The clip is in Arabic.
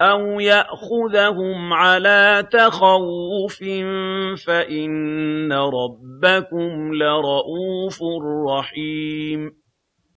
أَوْ يَأْخُذَهُمْ عَلَىٰ تَخَوُّفٍ فَإِنَّ رَبَّكُمْ لَرَءُوفٌ رَّحِيمٌ